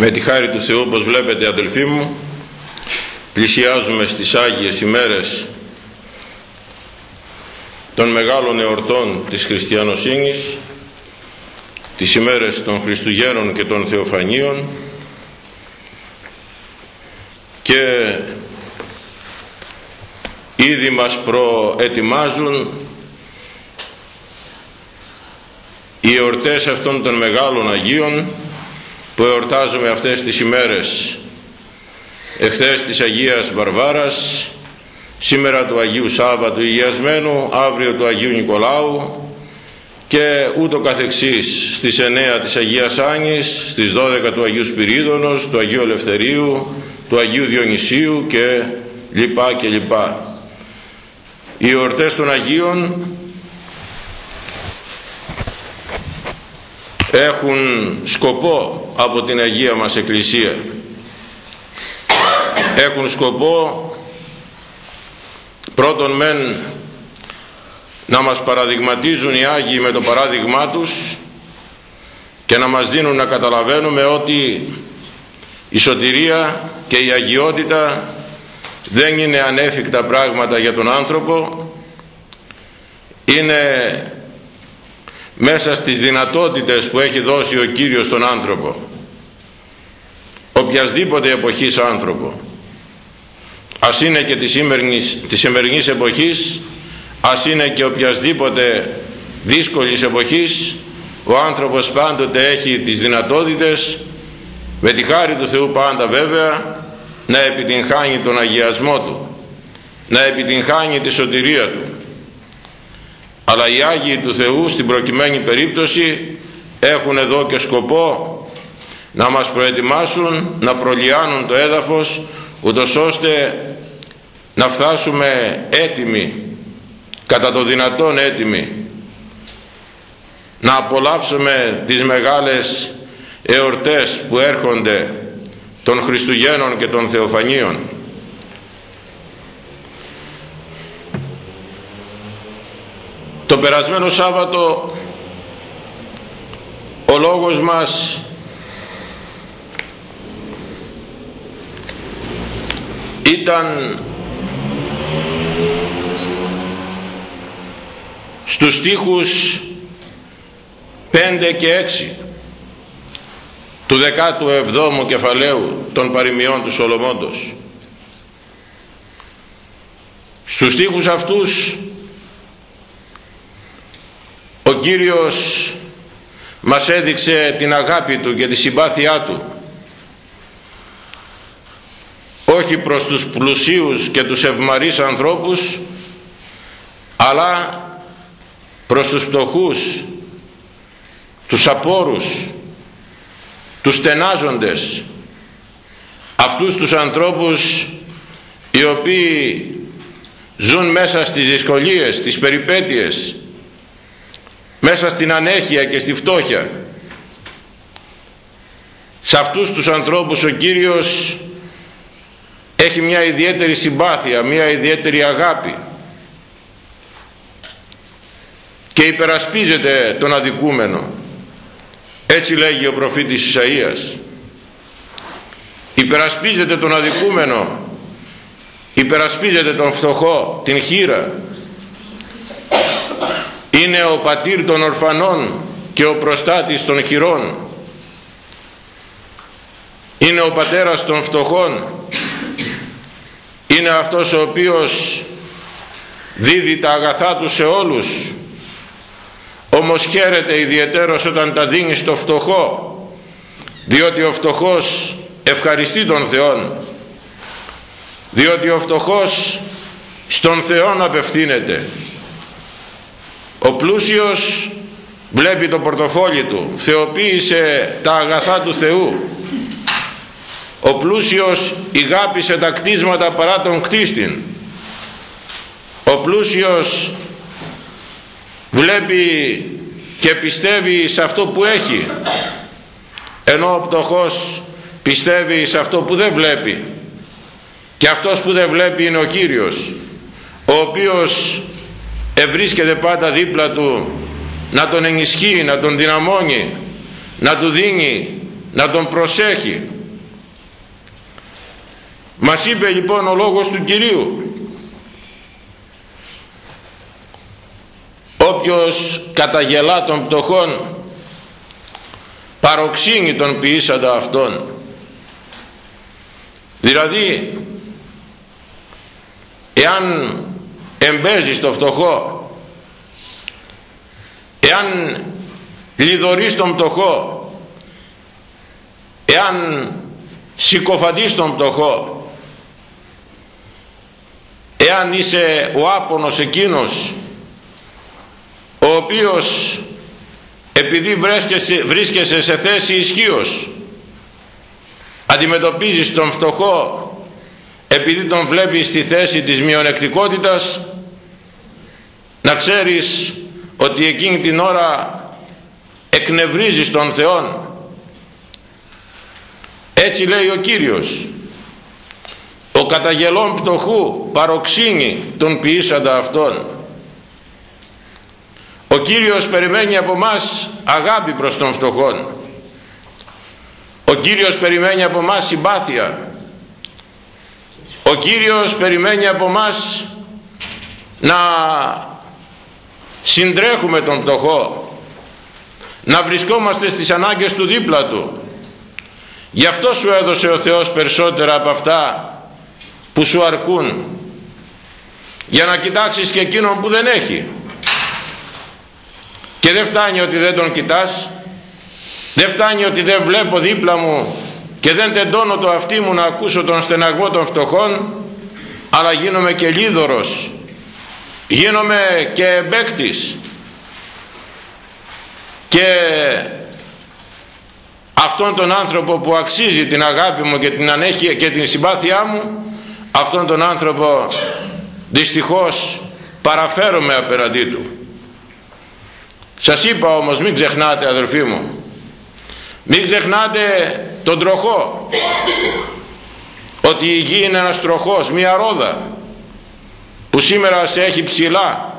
Με τη χάρη του Θεού, όπως βλέπετε αδελφοί μου, πλησιάζουμε στις Άγιες ημέρες των μεγάλων εορτών της χριστιανοσύνης, τις ημέρες των Χριστουγέννων και των Θεοφανίων και ήδη μας προετοιμάζουν οι εορτές αυτών των μεγάλων Αγίων που εορτάζουμε αυτές τις ημέρες. Εχθές της Αγίας Βαρβάρας σήμερα του Αγίου Σάββατου Υγιασμένου αύριο του Αγίου Νικολάου και ούτω καθεξής στις 9 της Αγίας Άνης στις 12 του Αγίου Σπυρίδωνος του Αγίου Ελευθερίου του Αγίου Διονυσίου και λοιπά και λοιπά. Οι εορτές των Αγίων έχουν σκοπό από την Αγία μας Εκκλησία. Έχουν σκοπό πρώτον μεν να μας παραδειγματίζουν οι Άγιοι με το παράδειγμά τους και να μας δίνουν να καταλαβαίνουμε ότι η σωτηρία και η αγιότητα δεν είναι ανέφικτα πράγματα για τον άνθρωπο είναι μέσα στις δυνατότητες που έχει δώσει ο Κύριος στον άνθρωπο. Οποιασδήποτε εποχής άνθρωπο. Ας είναι και της σημερινής, της σημερινής εποχής ας είναι και οποιασδήποτε δύσκολης εποχής ο άνθρωπος πάντοτε έχει τις δυνατότητες με τη χάρη του Θεού πάντα βέβαια να επιτυγχάνει τον αγιασμό του να επιτυγχάνει τη σωτηρία του αλλά οι Άγιοι του Θεού στην προκειμένη περίπτωση έχουν εδώ και σκοπό να μας προετοιμάσουν να προλιάνουν το έδαφος ούτως ώστε να φτάσουμε έτοιμοι κατά το δυνατόν έτοιμοι να απολαύσουμε τις μεγάλες εορτές που έρχονται των Χριστουγέννων και των Θεοφανίων το περασμένο Σάββατο ο λόγος μας ήταν στους στίχους 5 και 6 του 17ου κεφαλαίου των παροιμιών του Σολομώντος στους στίχους αυτούς ο Κύριος μας έδειξε την αγάπη Του και τη συμπάθειά Του. Όχι προς τους πλουσίους και τους ευμαρείς ανθρώπους αλλά προς τους φτωχούς τους απόρους τους στενάζοντες αυτούς τους ανθρώπους οι οποίοι ζουν μέσα στις δυσκολίες, στις περιπέτειες μέσα στην ανέχεια και στη φτώχεια. Σε αυτούς τους ανθρώπους ο Κύριος έχει μια ιδιαίτερη συμπάθεια, μια ιδιαίτερη αγάπη και υπερασπίζεται τον αδικούμενο. Έτσι λέγει ο προφήτης Ισαΐας. Υπερασπίζεται τον αδικούμενο υπερασπίζεται τον φτωχό την χείρα είναι ο πατήρ των ορφανών και ο προστάτης των χειρών. Είναι ο πατέρας των φτωχών. Είναι αυτός ο οποίος δίδει τα αγαθά του σε όλους. Όμως χαίρεται ιδιαιτέρως όταν τα δίνει στο φτωχό διότι ο φτωχός ευχαριστεί τον Θεόν. Διότι ο φτωχός στον Θεόν απευθύνεται ο πλούσιος βλέπει το πορτοφόλι του θεοποίησε τα αγαθά του Θεού. Ο πλούσιος ηγάπησε τα κτίσματα παρά τον κτίστην. Ο πλούσιος βλέπει και πιστεύει σε αυτό που έχει ενώ ο πτωχός πιστεύει σε αυτό που δεν βλέπει. Και αυτός που δεν βλέπει είναι ο Κύριος ο οποίος ευρίσκεται πάντα δίπλα του να τον ενισχύει, να τον δυναμώνει να του δίνει να τον προσέχει. Μας είπε λοιπόν ο λόγος του Κυρίου. Όποιος καταγελά των πτωχών παροξύνει τον ποιήσαντα αυτόν δηλαδή εάν εμπέζεις το φτωχό. Εάν λιδωρείς τον πτωχό εάν συκοφαντείς τον πτωχό εάν είσαι ο άπονος εκείνος ο οποίος επειδή βρίσκεσαι, βρίσκεσαι σε θέση ισχύως, αντιμετωπίζεις τον φτωχό επειδή τον βλέπεις στη θέση της μειονεκτικότητας να ξέρεις ότι εκείνη την ώρα εκνευρίζεις τον Θεόν. Έτσι λέει ο Κύριος. Ο καταγελών πτωχού παροξύνει τον ποιήσαντα αυτόν ο Κύριος περιμένει από μας αγάπη προς τον φτωχόν. Ο Κύριος περιμένει από μας συμπάθεια. Ο Κύριος περιμένει από μας να συντρέχουμε τον πτωχό να βρισκόμαστε στις ανάγκες του δίπλα του. Γι' αυτό σου έδωσε ο Θεός περισσότερα από αυτά που σου αρκούν. Για να κοιτάξεις και εκείνον που δεν έχει. Και δεν φτάνει ότι δεν τον κοιτάς. Δεν φτάνει ότι δεν βλέπω δίπλα μου και δεν τεντώνω το αυτί μου να ακούσω τον στεναγμό των φτωχών. Αλλά γίνομαι και λίδωρος γίνομαι και εμπέκτης και αυτόν τον άνθρωπο που αξίζει την αγάπη μου και την ανέχεια και την συμπάθειά μου αυτόν τον άνθρωπο δυστυχώς παραφέρομαι απέναντί του. Σας είπα όμως μην ξεχνάτε αδελφοί μου μην ξεχνάτε τον τροχό. Ότι η γη είναι ένας τροχός μια ρόδα που σήμερα σε έχει ψηλά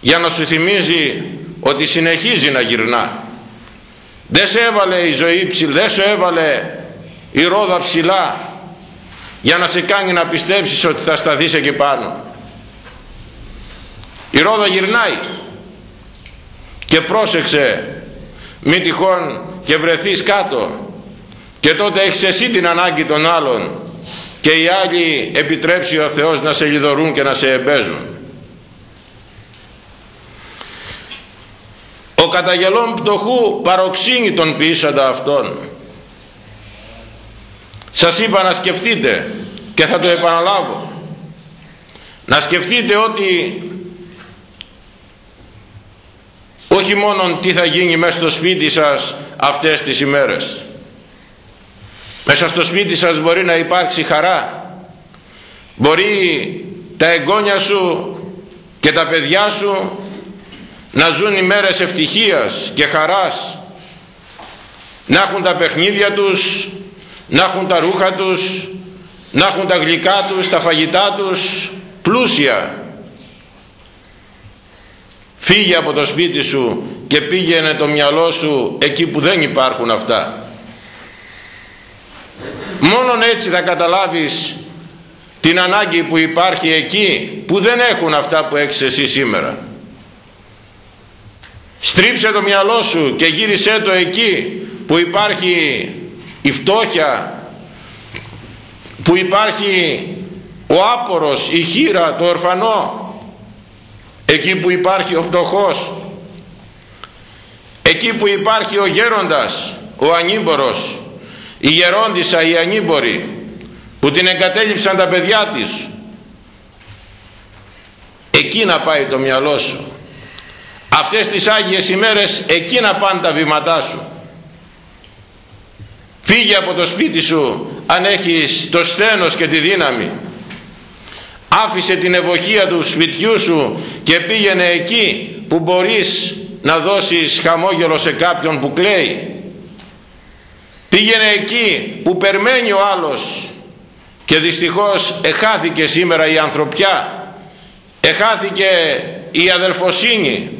για να σου θυμίζει ότι συνεχίζει να γυρνά. Δεν σε έβαλε η ζωή ψηλά δεν σε έβαλε η ρόδα ψηλά για να σε κάνει να πιστέψεις ότι θα σταθείς εκεί πάνω. Η ρόδα γυρνάει και πρόσεξε μην τυχόν και βρεθείς κάτω και τότε έχεις εσύ την ανάγκη των άλλων και οι άλλοι επιτρέψει ο Θεός να σε λιδωρούν και να σε εμπέζουν. Ο καταγελών πτωχού παροξύνει τον ποιήσαντα αυτόν. Σας είπα να σκεφτείτε και θα το επαναλάβω. Να σκεφτείτε ότι όχι μόνο τι θα γίνει μέσα στο σπίτι σας αυτές τις ημέρες μέσα στο σπίτι σας μπορεί να υπάρξει χαρά. Μπορεί τα εγγόνια σου και τα παιδιά σου να ζουν ημέρες ευτυχίας και χαράς. Να έχουν τα παιχνίδια τους να έχουν τα ρούχα τους να έχουν τα γλυκά τους τα φαγητά τους. Πλούσια. Φύγε από το σπίτι σου και πήγαινε το μυαλό σου εκεί που δεν υπάρχουν αυτά μόνον έτσι θα καταλάβεις την ανάγκη που υπάρχει εκεί που δεν έχουν αυτά που έχεις εσύ σήμερα. Στρίψε το μυαλό σου και γύρισέ το εκεί που υπάρχει η φτώχεια που υπάρχει ο άπορος, η χείρα, το ορφανό εκεί που υπάρχει ο φτωχός εκεί που υπάρχει ο γέροντας ο ανήμπορος η γερόντισσα η ανήμπορη που την εγκατέλειψαν τα παιδιά της. Εκεί να πάει το μυαλό σου. Αυτές τις Άγιες ημέρες εκεί να πάνε τα βήματά σου. Φύγε από το σπίτι σου αν έχεις το στένος και τη δύναμη. Άφησε την ευοχία του σπιτιού σου και πήγαινε εκεί που μπορείς να δώσεις χαμόγελο σε κάποιον που κλαίει πήγαινε εκεί που περμένει ο άλλος και δυστυχώς εχάθηκε σήμερα η ανθρωπιά. Εχάθηκε η αδελφοσύνη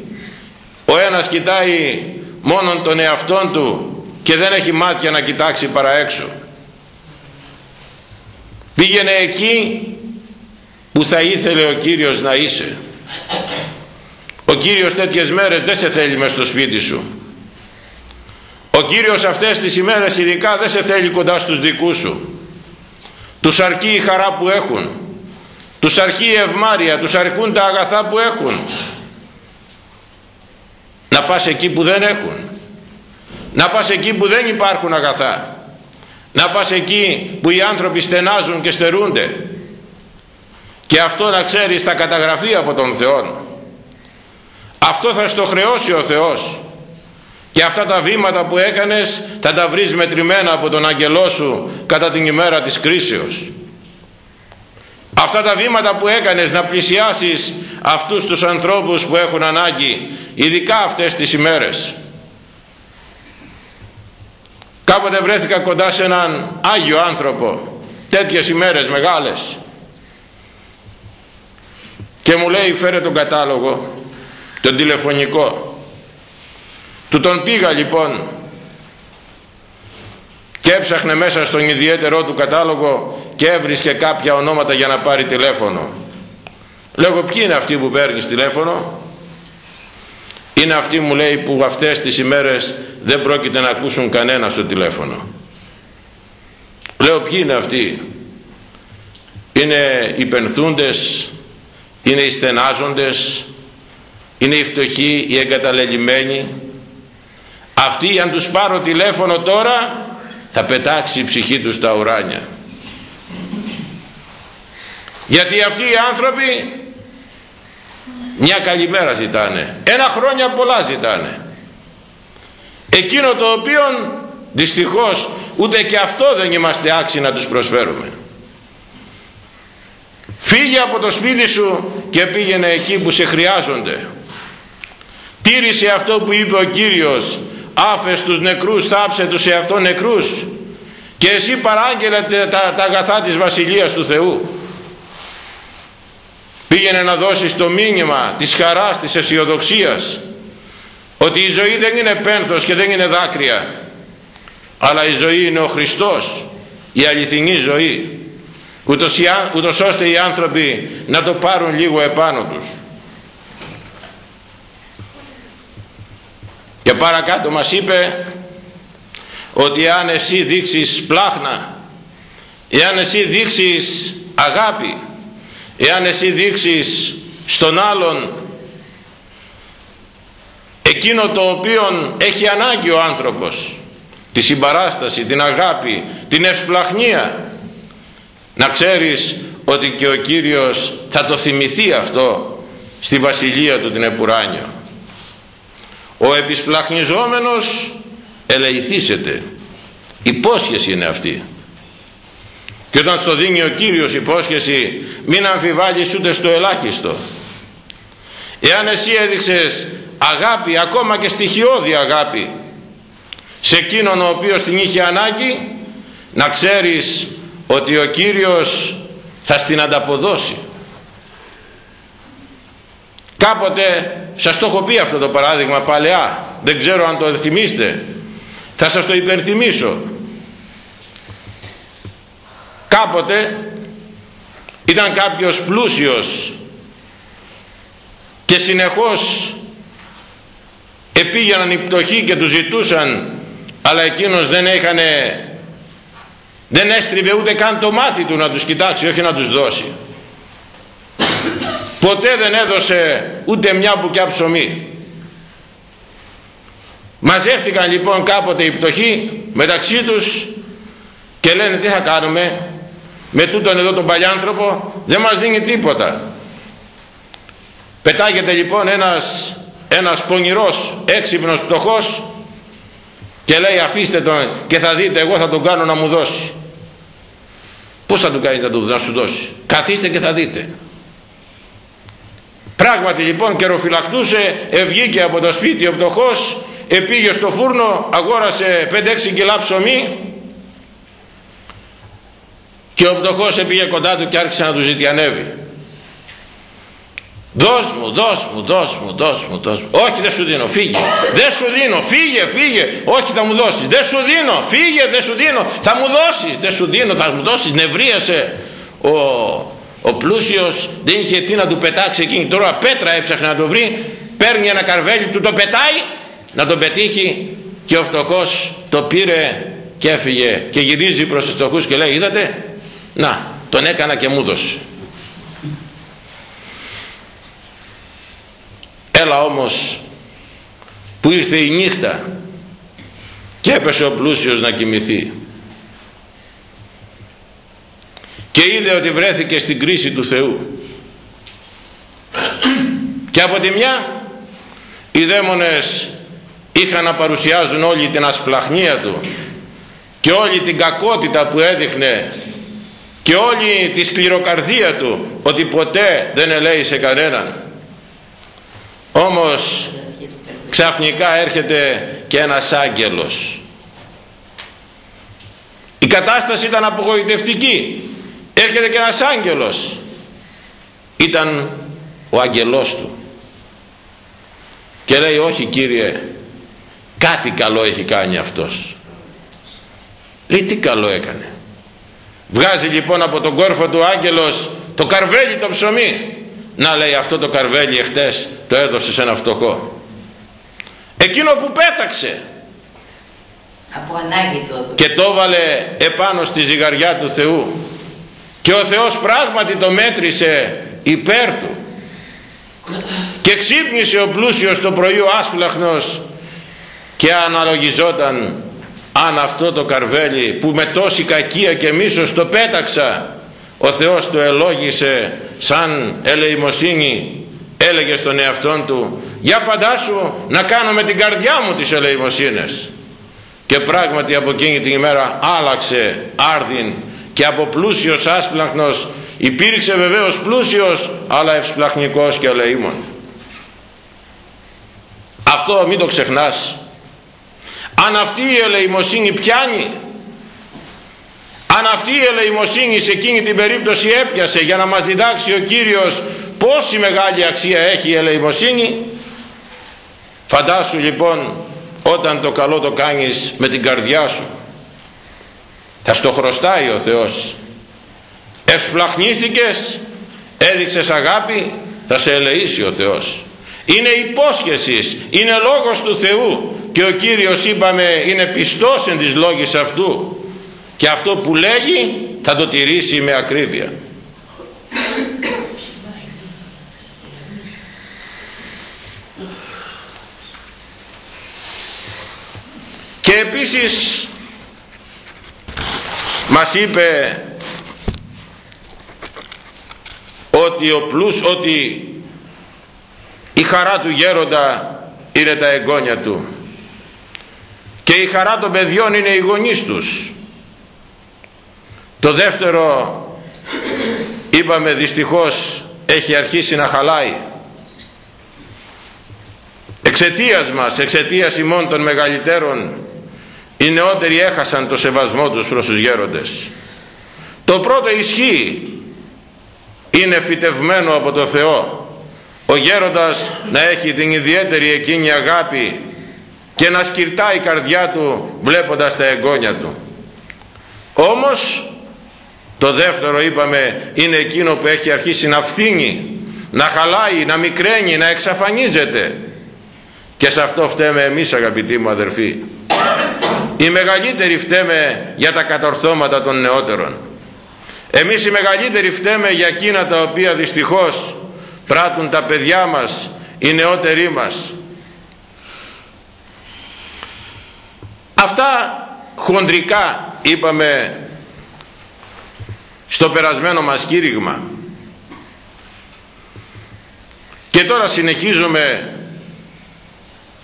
ο ένας κοιτάει μόνον τον εαυτόν του και δεν έχει μάτια να κοιτάξει παρά έξω. Πήγαινε εκεί που θα ήθελε ο Κύριος να είσαι. Ο Κύριος τέτοιες μέρες δεν σε θέλει μες στο σπίτι σου ο Κύριος αυτές τις ημέρες ειδικά δεν σε θέλει κοντά στους δικούς σου. Τους αρκεί η χαρά που έχουν. Τους αρκεί η ευμάρεια. Τους αρκούν τα αγαθά που έχουν. Να πας εκεί που δεν έχουν. Να πας εκεί που δεν υπάρχουν αγαθά. Να πας εκεί που οι άνθρωποι στενάζουν και στερούνται. Και αυτό να ξέρεις θα καταγραφεί από τον Θεό αυτό θα στο χρεώσει ο Θεός και αυτά τα βήματα που έκανες θα τα βρεις μετρημένα από τον αγγελό σου κατά την ημέρα της κρίσεως. Αυτά τα βήματα που έκανες να πλησιάσεις αυτούς τους ανθρώπους που έχουν ανάγκη ειδικά αυτές τις ημέρες. Κάποτε βρέθηκα κοντά σε έναν Άγιο άνθρωπο τέτοιες ημέρες μεγάλες. Και μου λέει φέρε τον κατάλογο τον τηλεφωνικό του τον πήγα λοιπόν και έψαχνε μέσα στον ιδιαίτερό του κατάλογο και έβρισκε κάποια ονόματα για να πάρει τηλέφωνο. Λέγω ποιοι είναι αυτοί που παίρνεις τηλέφωνο; Είναι αυτοί μου λέει που αυτές τις ημέρες δεν πρόκειται να ακούσουν κανένα στο τηλέφωνο. Λέω ποιοι είναι αυτοί; Είναι οι πενθούντες είναι οι στενάζοντες είναι οι φτωχοί οι εγκαταλελειμμένοι αυτοί αν τους πάρω τηλέφωνο τώρα θα πετάξει η ψυχή τους στα ουράνια. Γιατί αυτοί οι άνθρωποι μια καλημέρα ζητάνε ένα χρόνια πολλά ζητάνε. Εκείνο το οποίο δυστυχώς ούτε και αυτό δεν είμαστε άξιοι να τους προσφέρουμε. Φύγε από το σπίτι σου και πήγαινε εκεί που σε χρειάζονται. Τήρησε αυτό που είπε ο Κύριος άφες τους νεκρούς θάψε τους εαυτό νεκρούς. Και εσύ παράγγελε τα, τα αγαθά της Βασιλείας του Θεού. Πήγαινε να δώσεις το μήνυμα της χαράς της αισιοδοξίας ότι η ζωή δεν είναι πένθος και δεν είναι δάκρυα αλλά η ζωή είναι ο Χριστός η αληθινή ζωή ούτως, ούτως ώστε οι άνθρωποι να το πάρουν λίγο επάνω τους και παρακάτω μας είπε ότι αν εσύ δείξεις πλάχνα εάν εσύ δείξεις αγάπη εάν εσύ δείξεις στον άλλον εκείνο το οποίο έχει ανάγκη ο άνθρωπος τη συμπαράσταση, την αγάπη, την ευσπλαχνία να ξέρεις ότι και ο Κύριος θα το θυμηθεί αυτό στη βασιλεία του την Επουράνιο ο επισπλαχνιζόμενος ελεηθήσεται. Υπόσχεση είναι αυτή. Και όταν στο δίνει ο Κύριος υπόσχεση μην αμφιβάλλεις ούτε στο ελάχιστο. Εάν εσύ έδειξες αγάπη ακόμα και στοιχειώδη αγάπη σε εκείνον ο οποίος την είχε ανάγκη να ξέρεις ότι ο Κύριος θα στην ανταποδώσει κάποτε σας το έχω πει αυτό το παράδειγμα παλαιά. Δεν ξέρω αν το θυμίστε. Θα σας το υπενθυμίσω. Κάποτε ήταν κάποιος πλούσιος και συνεχώς επήγαιναν οι πτωχοί και τους ζητούσαν αλλά εκείνος δεν έχανε δεν έστριβε ούτε καν το μάτι του να τους κοιτάξει όχι να τους δώσει ποτέ δεν έδωσε ούτε μια μπουκιά ψωμί. Μαζεύτηκαν λοιπόν κάποτε οι πτωχοί μεταξύ τους και λένε τι θα κάνουμε με τούτον εδώ τον παλιάνθρωπο δεν μας δίνει τίποτα πετάγεται λοιπόν ένας ένας πονηρός έξυπνος πτωχός και λέει αφήστε τον και θα δείτε εγώ θα τον κάνω να μου δώσει πως θα του κάνει να, να σου δώσει; Καθίστε και θα δείτε πράγματι λοιπόν καιροφυλακτούσε ευγήκε από το σπίτι ο πτωχός επήγε στο φούρνο αγόρασε 5-6 κιλά ψωμί και ο πτωχός επήγε κοντά του και άρχισε να του ζητιανεύει Δώσ' μου, δώσ' μου, δώσ' μου, δώσ' μου, δώσ' μου. Όχι δεν σου δίνω, φύγε. Δεν σου δίνω, φύγε, φύγε. Όχι θα μου δώσεις. Δεν σου δίνω, φύγε, δεν σου δίνω. Θα μου δώσεις, δεν σου δίνω, θα μου δώσεις. Νευρίασε ο, ο πλούσιος, δεν είχε τι να του πετάξει εκείνη. Τώρα πέτρα έψαχνε να το βρει, παίρνει ένα καρβέλι, του το πετάει, να τον πετύχει και ο φτωχός το πήρε και έφυγε και γυρίζει προς τους φτωχούς και λέει είδατε, να τον έκανα και μου δώσε. Έλα όμως που ήρθε η νύχτα και έπεσε ο πλούσιος να κοιμηθεί και είδε ότι βρέθηκε στην κρίση του Θεού. Και από τη μια οι δαίμονες είχαν να παρουσιάζουν όλη την ασπλαχνία του και όλη την κακότητα που έδειχνε και όλη τη σκληροκαρδία του ότι ποτέ δεν ελέησε κανέναν. Όμως ξαφνικά έρχεται και ένας άγγελος. Η κατάσταση ήταν απογοητευτική έρχεται και ένας άγγελος. Ήταν ο άγγελός του. Και λέει όχι κύριε κάτι καλό έχει κάνει αυτός λέει τι καλό έκανε βγάζει λοιπόν από τον κόρφο του άγγελος το καρβέλι το ψωμί. Να λέει αυτό το καρβέλι εχθές το έδωσε σε ένα φτωχό εκείνο που πέταξε. Από ανάγκη το και το έβαλε επάνω στη ζυγαριά του Θεού και ο Θεός πράγματι το μέτρησε υπέρ του. Και ξύπνησε ο πλούσιος το πρωί ο άσπλαχνος και αναλογιζόταν αν αυτό το καρβέλι που με τόση κακία και μίσος το πέταξα ο Θεός το ελόγησε σαν ελεημοσύνη έλεγε στον εαυτόν του για φαντάσου να κάνω με την καρδιά μου τις ελεημοσύνες και πράγματι από εκείνη την ημέρα άλλαξε άρδιν και από πλούσιος άσπλαχνος υπήρξε βεβαίως πλούσιος αλλά ευσπλαχνικός και ελεήμων αυτό μην το ξεχνάς. Αν αυτή η ελεημοσύνη πιάνει αν αυτή η ελεημοσύνη σε εκείνη την περίπτωση έπιασε για να μας διδάξει ο Κύριος πόση μεγάλη αξία έχει η ελεημοσύνη φαντάσου λοιπόν όταν το καλό το κάνεις με την καρδιά σου θα στο χρωστάει ο Θεός. Ευσπλαχνίστηκες έδειξες αγάπη θα σε ελεήσει ο Θεός. Είναι υπόσχεσης είναι λόγος του Θεού. Και ο Κύριος είπαμε είναι πιστός εν της λόγης αυτού. Και αυτό που λέγει θα το τηρήσει με ακρίβεια. Και επίσης μας είπε ότι ο πλούς ότι η χαρά του γέροντα είναι τα εγγόνια του. Και η χαρά των παιδιών είναι οι γονείς τους. Το δεύτερο είπαμε δυστυχώς έχει αρχίσει να χαλάει. Εξαιτίας μας εξαιτίας ημών των μεγαλύτερων οι νεότεροι έχασαν το σεβασμό τους προς τους γέροντες. Το πρώτο ισχύει. Είναι φυτευμένο από το Θεό. Ο γέροντας να έχει την ιδιαίτερη εκείνη αγάπη και να σκυρτά η καρδιά του βλέποντας τα εγγόνια του. Όμως το δεύτερο είπαμε είναι εκείνο που έχει αρχίσει να φθήνει να χαλάει, να μικραίνει, να εξαφανίζεται. Και σε αυτό φταίμε εμείς αγαπητοί μου αδερφοί οι μεγαλύτεροι φταίμε για τα κατορθώματα των νεότερων. Εμείς οι μεγαλύτεροι φταίμε για εκείνα τα οποία δυστυχώς πράττουν τα παιδιά μας οι νεότεροι μας. Αυτά χοντρικά είπαμε στο περασμένο μας κήρυγμα. Και τώρα συνεχίζουμε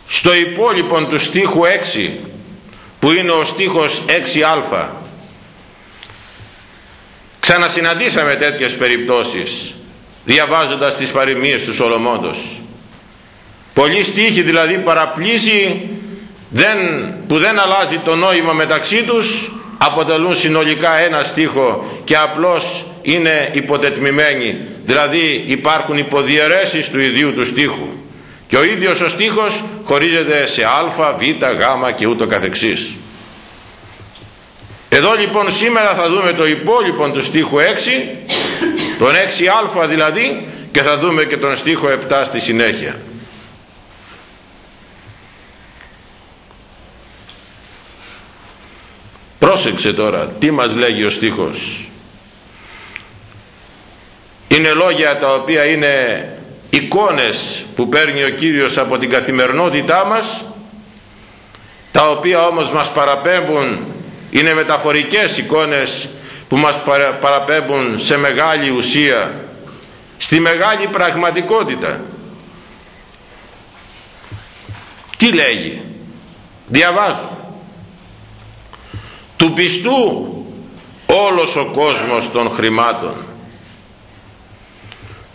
στο υπόλοιπο του στίχου 6 που είναι ο στίχος 6α ξανασυναντήσαμε τέτοιες περιπτώσεις διαβάζοντας τις παροιμίες του Σολομόντος. Πολλοί στίχοι δηλαδή παραπλήσει δεν, που δεν αλλάζει το νόημα μεταξύ τους αποτελούν συνολικά ένα στίχο και απλώς είναι υποτετμημένοι. Δηλαδή υπάρχουν υποδιαιρέσεις του ιδίου του στίχου και ο ίδιος ο στίχος χωρίζεται σε α, β, γ και ούτω καθεξής εδώ λοιπόν σήμερα θα δούμε το υπόλοιπο του στίχου 6 τον 6α δηλαδή και θα δούμε και τον στίχο 7 στη συνέχεια Πρόσεξε τώρα τι μας λέγει ο στίχος. Είναι λόγια τα οποία είναι εικόνες που παίρνει ο Κύριος από την καθημερινότητά μας τα οποία όμως μας παραπέμπουν είναι μεταφορικές εικόνες που μας παραπέμπουν σε μεγάλη ουσία στη μεγάλη πραγματικότητα. Τι λέγει; Διαβάζω. Του πιστού όλος ο κόσμος των χρημάτων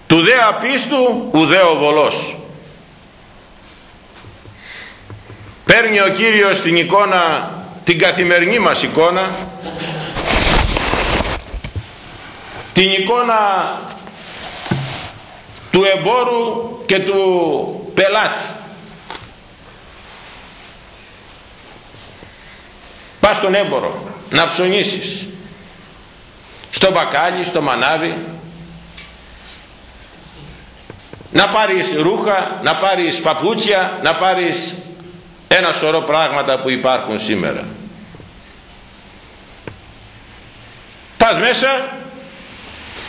του δε απίστου ουδέ ο βολός. Παίρνει ο Κύριος την εικόνα την καθημερινή μας εικόνα την εικόνα του εμπόρου και του πελάτη. Πας στον έμπορο να ψωνίσεις στο μπακάλι, στο μανάβι να πάρεις ρούχα, να πάρεις παπούτσια, να πάρεις ένα σωρό πράγματα που υπάρχουν σήμερα. Πας μέσα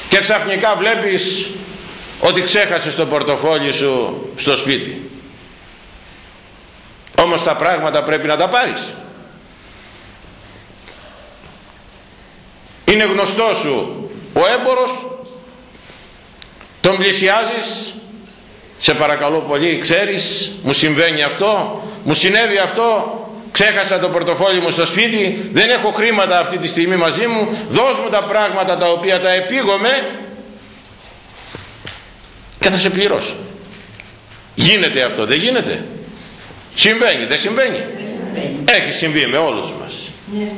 και ξαφνικά βλέπεις ότι ξέχασες το πορτοφόλι σου στο σπίτι. Όμως τα πράγματα πρέπει να τα πάρεις. είναι γνωστός σου ο έμπορος τον πλησιάζεις σε παρακαλώ πολύ ξέρεις μου συμβαίνει αυτό μου συνέβη αυτό ξέχασα το πορτοφόλι μου στο σπίτι δεν έχω χρήματα αυτή τη στιγμή μαζί μου δώσ' μου τα πράγματα τα οποία τα επίγομαι και θα σε πληρώσω. Γίνεται αυτό δεν γίνεται; Συμβαίνει δεν συμβαίνει, έχει συμβεί με όλους μας. Ναι.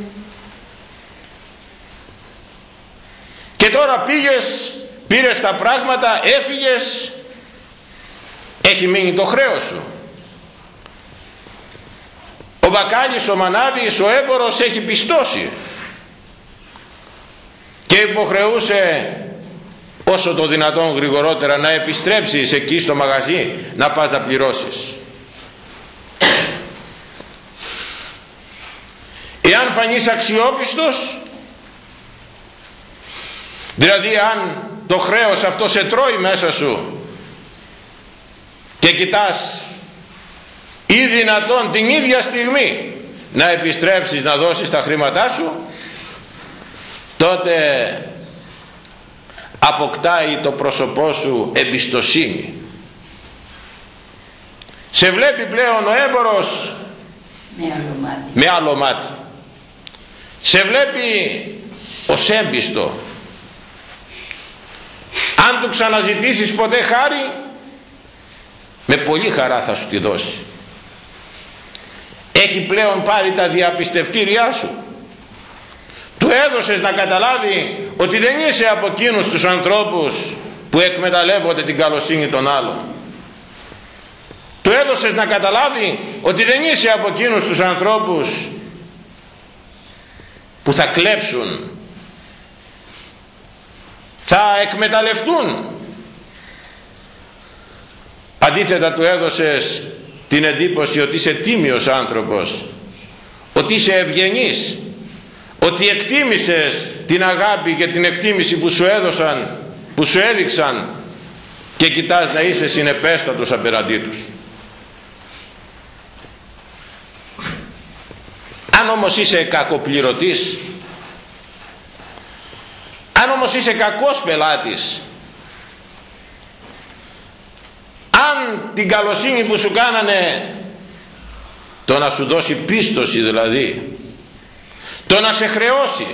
και τώρα πήγες πήρες τα πράγματα έφυγες έχει μείνει το χρέος σου. Ο μπακάλης, ο μανάβης, ο έμπορος έχει πιστώσει. Και υποχρεούσε όσο το δυνατόν γρηγορότερα να επιστρέψεις εκεί στο μαγαζί να πας να πληρώσεις. Εάν φανείς αξιόπιστος δηλαδή αν το χρέος αυτό σε τρώει μέσα σου και κοιτάς ή δυνατόν την ίδια στιγμή να επιστρέψεις να δώσεις τα χρήματά σου τότε αποκτάει το πρόσωπό σου εμπιστοσύνη. Σε βλέπει πλέον ο έμπορος με άλλο μάτι, με άλλο μάτι. σε βλέπει ως έμπιστο. Αν του ξαναζητήσεις ποτέ χάρη με πολύ χαρά θα σου τη δώσει. Έχει πλέον πάρει τα διαπιστευτήριά σου. Του έδωσες να καταλάβει ότι δεν είσαι από εκείνους τους ανθρώπους που εκμεταλλεύονται την καλοσύνη των άλλων. Του έδωσες να καταλάβει ότι δεν είσαι από εκείνους τους ανθρώπους που θα κλέψουν θα εκμεταλλευτούν αντίθετα του έδωσες την εντύπωση ότι είσαι τίμιος άνθρωπος ότι είσαι ευγενής ότι εκτίμησες την αγάπη και την εκτίμηση που σου έδωσαν που σου έδειξαν και κοιτάς να είσαι συνεπέστατος απέναντί τους. Αν όμως είσαι κακοπληρωτής αν όμως είσαι κακός πελάτης αν την καλοσύνη που σου κάνανε το να σου δώσει πίστοση δηλαδή το να σε χρεώσει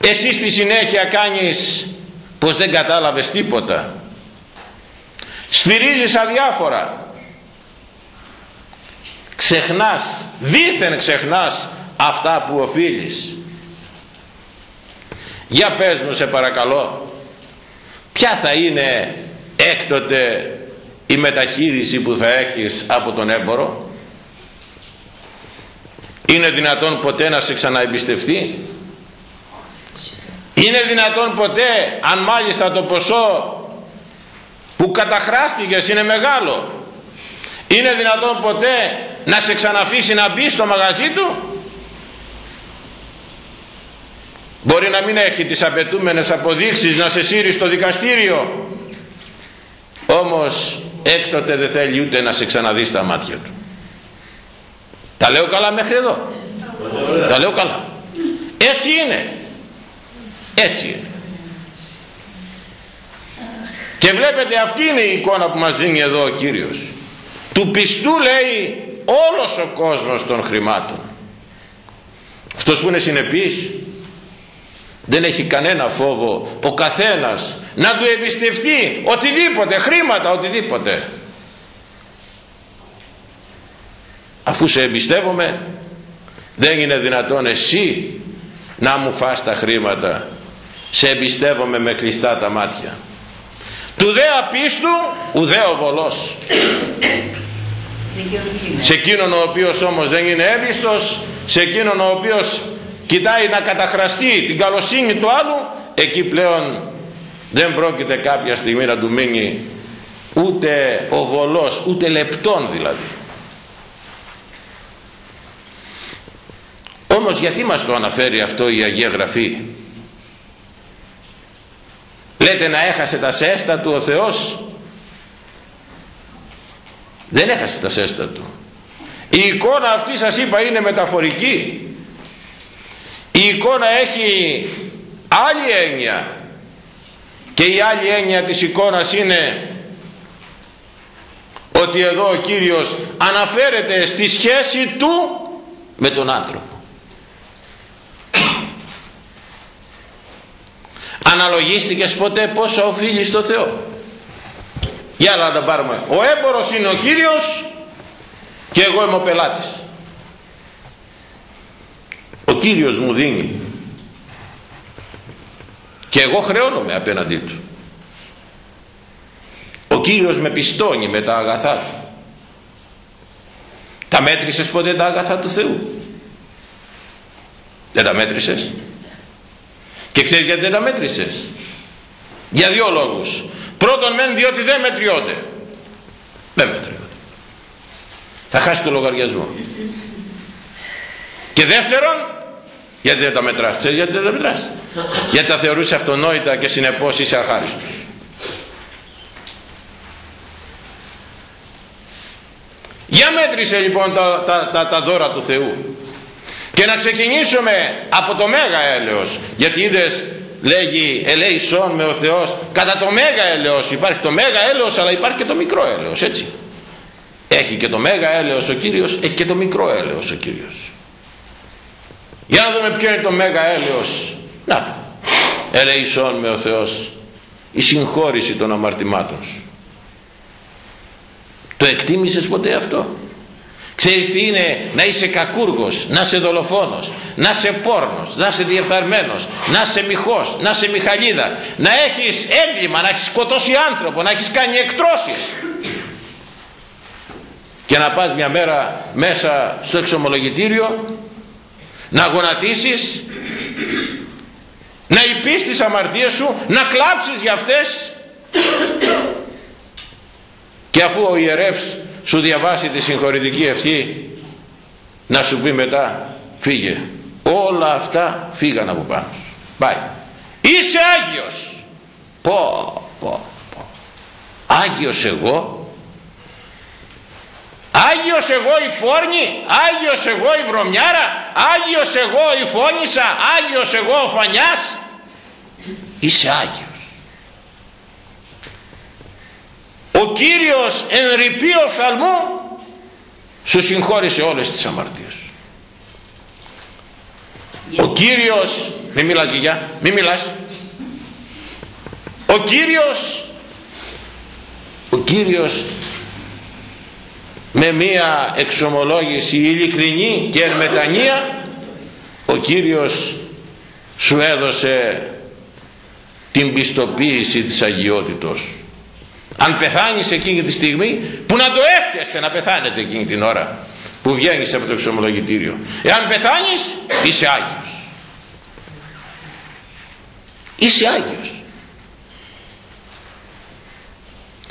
εσύ στη συνέχεια κάνεις πως δεν κατάλαβες τίποτα. Σφυρίζεις αδιάφορα. Ξεχνάς δήθεν ξεχνάς αυτά που οφείλεις. Για πες μου σε παρακαλώ ποια θα είναι έκτοτε η μεταχείριση που θα έχεις από τον έμπορο είναι δυνατόν ποτέ να σε ξαναεμπιστευτεί; Είναι δυνατόν ποτέ αν μάλιστα το ποσό που καταχράστηκες είναι μεγάλο είναι δυνατόν ποτέ να σε ξαναφήσει να μπεις στο μαγαζί του; Μπορεί να μην έχει τις απαιτούμενες αποδείξεις να σε σύρει στο δικαστήριο όμως έκτοτε δεν θέλει ούτε να σε ξαναδεί στα μάτια του. Τα λέω καλά μέχρι εδώ; Τα λέω καλά. Έτσι είναι. Έτσι είναι. Και βλέπετε αυτή είναι η εικόνα που μας δίνει εδώ ο Κύριος. Του πιστού λέει όλος ο κόσμος των χρημάτων. Αυτός που είναι συνεπής δεν έχει κανένα φόβο ο καθένας να του εμπιστευτεί οτιδήποτε χρήματα οτιδήποτε. Αφού σε εμπιστεύομαι δεν είναι δυνατόν εσύ να μου φας τα χρήματα. Σε εμπιστεύομαι με κλειστά τα μάτια. Του δε απίστου ουδέ ο βολός. Σε εκείνον ο οποίος όμως δεν είναι έμπιστος σε εκείνον ο οποίος κοιτάει να καταχραστεί την καλοσύνη του άλλου εκεί πλέον δεν πρόκειται κάποια στιγμή να του μείνει ούτε ο βολός ούτε λεπτόν δηλαδή. Όμως γιατί μας το αναφέρει αυτό η Αγία Γραφή; Λέτε να έχασε τα σέστα του ο Θεός; Δεν έχασε τα σέστα του. Η εικόνα αυτή σας είπα είναι μεταφορική η εικόνα έχει άλλη έννοια. Και η άλλη έννοια της εικόνας είναι ότι εδώ ο Κύριος αναφέρεται στη σχέση του με τον άνθρωπο. Αναλογίστηκες ποτέ πόσο οφείλεις στο Θεό. Για να τα πάρουμε. Ο έμπορος είναι ο Κύριος και εγώ είμαι ο πελάτης. ο Κύριος μου δίνει. Και εγώ χρεώνομαι απέναντί του. Ο Κύριος με πιστώνει με τα αγαθά του. Τα μέτρησες ποτέ τα αγαθά του Θεού; Δεν τα μέτρησες; Και ξέρεις γιατί δεν τα μέτρησες; Για δύο λόγους. Πρώτον μεν διότι δεν μετριώνται. Δεν μετριώνται. Θα χάσει το λογαριασμό. Και δεύτερον γιατί δεν τα μετράς ξέρεις γιατί δεν τα μετράς; Γιατί τα θεωρούσε αυτονόητα και συνεπώς είσαι αχάριστος. Για μέτρησε λοιπόν τα, τα, τα, τα δώρα του Θεού. Και να ξεκινήσουμε από το Μέγα Έλεος. Γιατί είδες λέγει ελέησόν με ο Θεός κατά το Μέγα Έλεος. Υπάρχει το Μέγα Έλεος αλλά υπάρχει και το μικρό Έλεος έτσι. Έχει και το Μέγα Έλεος ο Κύριος έχει και το μικρό Έλεος ο Κύριος για να δούμε ποιο είναι το Μέγα Έλεος. Να το. Ελεησόν με ο Θεός η συγχώρηση των αμαρτημάτων σου. Το εκτίμησες ποτέ αυτό; Ξέρεις τι είναι; Να είσαι κακούργος, να είσαι δολοφόνος, να είσαι πόρνος, να είσαι διεφθαρμένος, να είσαι μυχός, να είσαι μιχαλίδα, να έχεις έγκλημα, να έχεις σκοτώσει άνθρωπο, να έχεις κάνει εκτρώσεις. Και να πας μια μέρα μέσα στο εξομολογητήριο, να γονατίσεις, να υπείς τις αμαρτίες σου, να κλάψεις για αυτές. Και αφού ο ιερεύς σου διαβάσει τη συγχωρητική ευχή να σου πει μετά φύγε. Όλα αυτά φύγαν από πάνω σου. Πάει. Είσαι Άγιος. Πω πω πω. Άγιος εγώ Άγιος εγώ η πόρνη Άγιος εγώ η βρωμιάρα Άγιος εγώ η φώνησα Άγιος εγώ ο φανιάς είσαι Άγιος. Ο Κύριος εν ρηπεί οφθαλμού σου συγχώρησε όλες τις αμαρτίες ο Κύριος μη μιλάς γιαγιά μη μιλάς. Ο Κύριος ο Κύριος με μία εξομολόγηση ειλικρινή και ερμετανία ο Κύριος σου έδωσε την πιστοποίηση της αγιότητος. Αν πεθάνεις εκείνη τη στιγμή που να το εύχεστε να πεθάνετε εκείνη την ώρα που βγαίνεις από το εξομολογητήριο. Εάν πεθάνεις είσαι Άγιος. Είσαι Άγιος.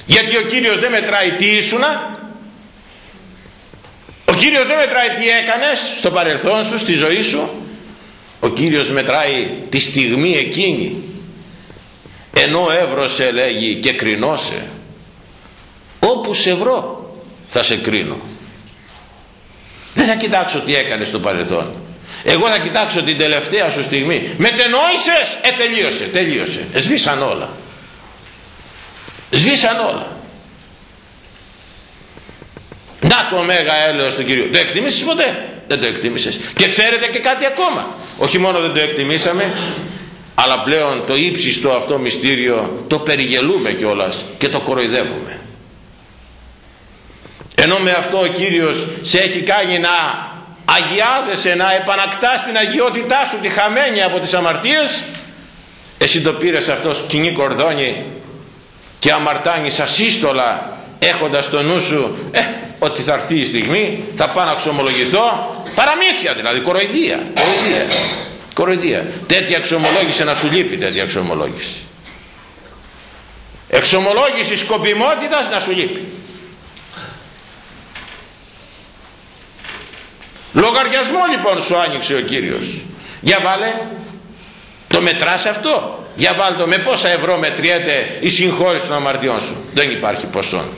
Γιατί ο Κύριος δεν μετράει τι ήσουνα ο Κύριος δεν μετράει τι έκανες στο παρελθόν σου, στη ζωή σου. Ο Κύριος μετράει τη στιγμή εκείνη. Ενώ εύρωσε λέγει και κρινώσε. Όπου σε βρω θα σε κρίνω. Δεν θα κοιτάξω τι έκανες στο παρελθόν. Εγώ θα κοιτάξω την τελευταία σου στιγμή. Μετενόησες ε τελείωσε τελείωσε. Σβήσαν όλα. Σβήσαν όλα να το μέγα έλεος του Κυρίου. Το εκτιμήσεις ποτέ; Δεν το εκτίμησες και ξέρετε και κάτι ακόμα. Όχι μόνο δεν το εκτιμήσαμε αλλά πλέον το ύψιστο αυτό μυστήριο το περιγελούμε κιόλας και το κοροϊδεύουμε. Ενώ με αυτό ο Κύριος σε έχει κάνει να αγιάζεσαι να επανακτάς την αγιότητά σου τη χαμένη από τις αμαρτίες εσύ το πήρες αυτός σκηνή κορδόνι και αμαρτάνεις ασύστολα έχοντας το νου σου ε, ότι θα έρθει η στιγμή θα πάω να ξομολογηθώ παραμύθια δηλαδή κοροϊδία κοροϊδία, κοροϊδία. τέτοια εξομολόγηση να σου λείπει τέτοια εξομολόγηση εξομολόγηση σκοπιμότητας να σου λείπει. Λογαριασμό λοιπόν σου άνοιξε ο Κύριος. Για βάλε το μετράς αυτό. Για βάλε το με πόσα ευρώ μετριέται η συγχώρηση των αμαρτιών σου. Δεν υπάρχει ποσό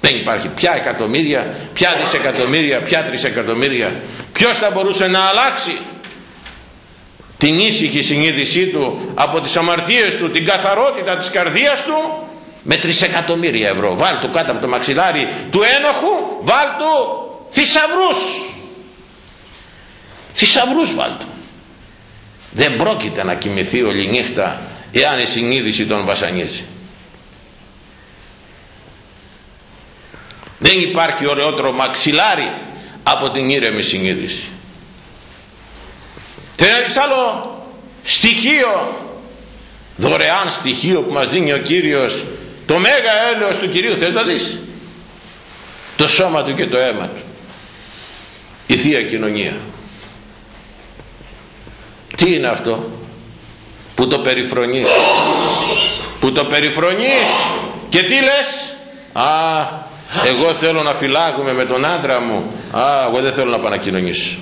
δεν υπάρχει πια εκατομμύρια πια δισεκατομμύρια πια τρισεκατομμύρια. Ποιος θα μπορούσε να αλλάξει την ήσυχη συνείδησή του από τις αμαρτίες του την καθαρότητα της καρδίας του; Με τρισεκατομμύρια ευρώ. Βάλ του κάτω από το μαξιλάρι του ένοχου βάλ του θησαυρούς. Θησαυρούς βάλτου δεν πρόκειται να κοιμηθεί όλη νύχτα εάν η συνείδηση τον βασανίζει δεν υπάρχει ωραιότερο μαξιλάρι από την ήρεμη συνείδηση θέλεις άλλο στοιχείο δωρεάν στοιχείο που μας δίνει ο Κύριος το μέγα έλεος του Κυρίου θες να δεις; Το σώμα του και το αίμα του. Η Θεία Κοινωνία. Τι είναι αυτό που το περιφρονείς; Που το περιφρονείς και τι λες; Α εγώ θέλω να φυλάγουμε με τον άντρα μου. Α εγώ δεν θέλω να πάω να κοινωνήσω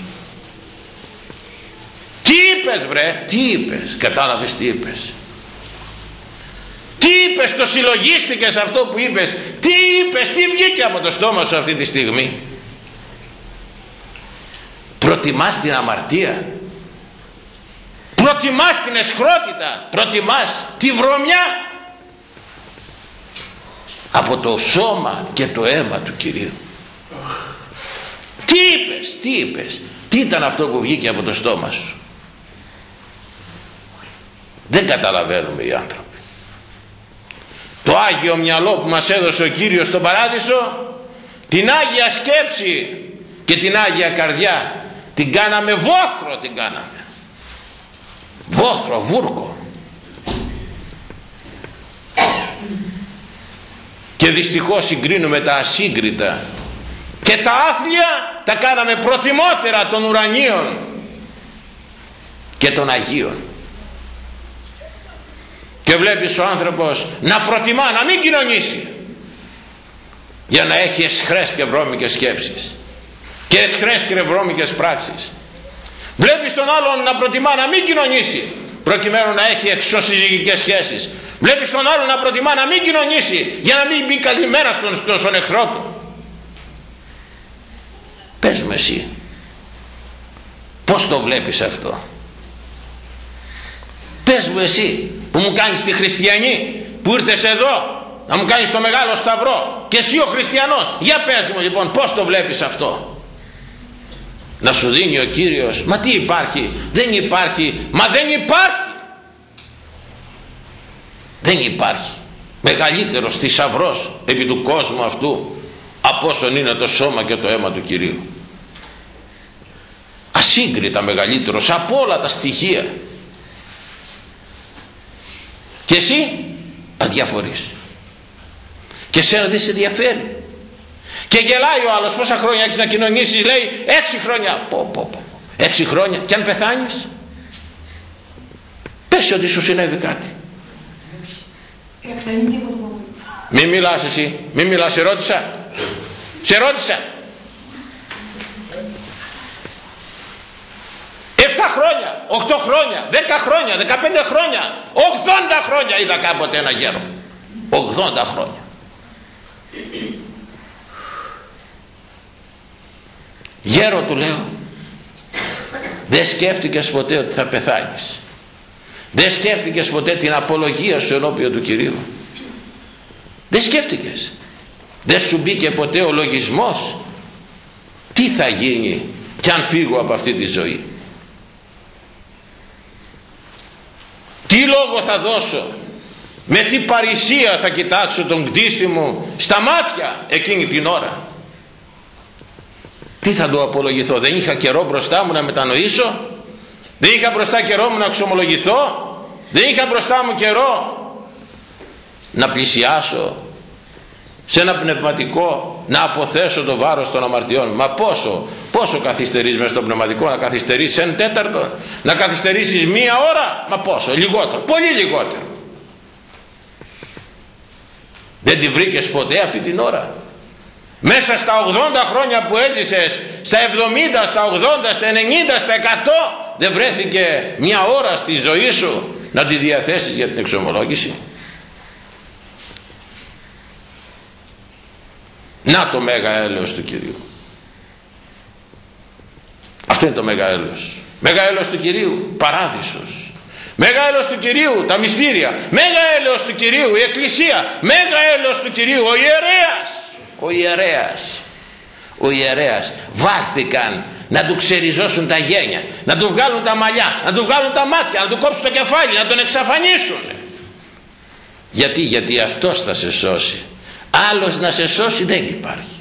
τι είπες βρε; Τι είπες; Κατάλαβες τι είπες; Τι είπες; Το συλλογίστηκες αυτό που είπες. Τι είπες; Τι βγήκε από το στόμα σου αυτή τη στιγμή; Προτιμάς την αμαρτία; Προτιμάς την εσχρότητα; Προτιμάς τη βρωμιά; Από το σώμα και το αίμα του Κυρίου. Τι είπες τι είπες τι ήταν αυτό που βγήκε από το στόμα σου; Δεν καταλαβαίνουμε οι άνθρωποι. Το Άγιο μυαλό που μας έδωσε ο Κύριος στον Παράδεισο την Άγια σκέψη και την Άγια Καρδιά την κάναμε βόθρο την κάναμε. Βόθρο βούρκο και δυστυχώς συγκρίνουμε τα ασύγκριτα και τα άθλια τα κάναμε προτιμότερα των ουρανίων και των Αγίων. Και βλέπεις ο άνθρωπος να προτιμά να μην κοινωνήσει για να έχει εσχρές και βρώμικες σκέψεις και εσχρές και βρώμικες πράξεις. Βλέπεις τον άλλον να προτιμά να μην κοινωνήσει προκειμένου να έχει εξωσυζυγικές σχέσεις. Βλέπεις τον άλλον να προτιμά να μην κοινωνήσει για να μην μπει καλημέρα στον, στον εχθρό του. Πες με εσύ πως το βλέπεις αυτό; Πες μου εσύ που μου κάνεις τη χριστιανή που ήρθες εδώ να μου κάνεις το μεγάλο σταυρό και εσύ ο χριστιανός. Για πες μου λοιπόν πως το βλέπεις αυτό; Να σου δίνει ο Κύριος. Μα τι υπάρχει; Δεν υπάρχει. Μα δεν υπάρχει. Δεν υπάρχει. Μεγαλύτερος θησαυρός επί του κόσμου αυτού από όσον είναι το σώμα και το αίμα του Κυρίου. Ασύγκριτα μεγαλύτερος από όλα τα στοιχεία. Και εσύ αδιαφορείς και σένα δεν σε ενδιαφέρει και γελάει ο άλλος πόσα χρόνια έχεις να κοινωνήσεις λέει έξι χρόνια. Πω πω πω. Έξι χρόνια. Και αν πεθάνεις πες ότι σου συνέβη κάτι. Μη μιλάς εσύ. Μη μιλάς. Σε ρώτησα. Σε ρώτησα. 7 χρόνια, 8 χρόνια, 10 χρόνια, 15 χρόνια, 80 χρόνια είδα κάποτε ένα γέρο. 80 χρόνια. Γέρο του λέω, δεν σκέφτηκες ποτέ ότι θα πεθάνεις. Δεν σκέφτηκες ποτέ την απολογία σου ενώπιον του Κυρίου. Δεν σκέφτηκες. Δεν σου μπήκε ποτέ ο λογισμός. Τι θα γίνει κι αν φύγω από αυτή τη ζωή. Τι λόγο θα δώσω. Με τι παρησία θα κοιτάξω τον κτίστη μου στα μάτια εκείνη την ώρα. Τι θα του απολογηθώ. Δεν είχα καιρό μπροστά μου να μετανοήσω. Δεν είχα μπροστά καιρό μου να ξομολογηθώ. Δεν είχα μπροστά μου καιρό να πλησιάσω σε ένα πνευματικό να αποθέσω το βάρος των αμαρτιών μα πόσο πόσο καθυστερείς μέσα στο πνευματικό να καθυστερείς εν τέταρτο να καθυστερήσεις μία ώρα μα πόσο λιγότερο πολύ λιγότερο δεν τη βρήκες ποτέ αυτή την ώρα μέσα στα 80 χρόνια που έζησες στα 70, στα 80, στα 90, στα 100 δεν βρέθηκε μια ώρα στη ζωή σου να τη διαθέσεις για την εξομολόγηση; Να το μέγα έλεος του Κυρίου. Αυτό είναι το μέγα έλεος. Μέγα έλεος του Κυρίου, παράδεισος. Μέγα έλεος του Κυρίου, τα μυστήρια. Μέγα έλεος του Κυρίου, η Εκκλησία. Μέγα έλεος του Κυρίου, ο ιερέας. Ο ιερέας. Ο ιερέας. Βάλθηκαν να του ξεριζώσουν τα γένια, να του βγάλουν τα μαλλιά, να του βγάλουν τα μάτια, να του κόψουν το κεφάλι, να τον εξαφανίσουν. Γιατί, γιατί αυτός θα σε σώσει άλλος να σε σώσει δεν υπάρχει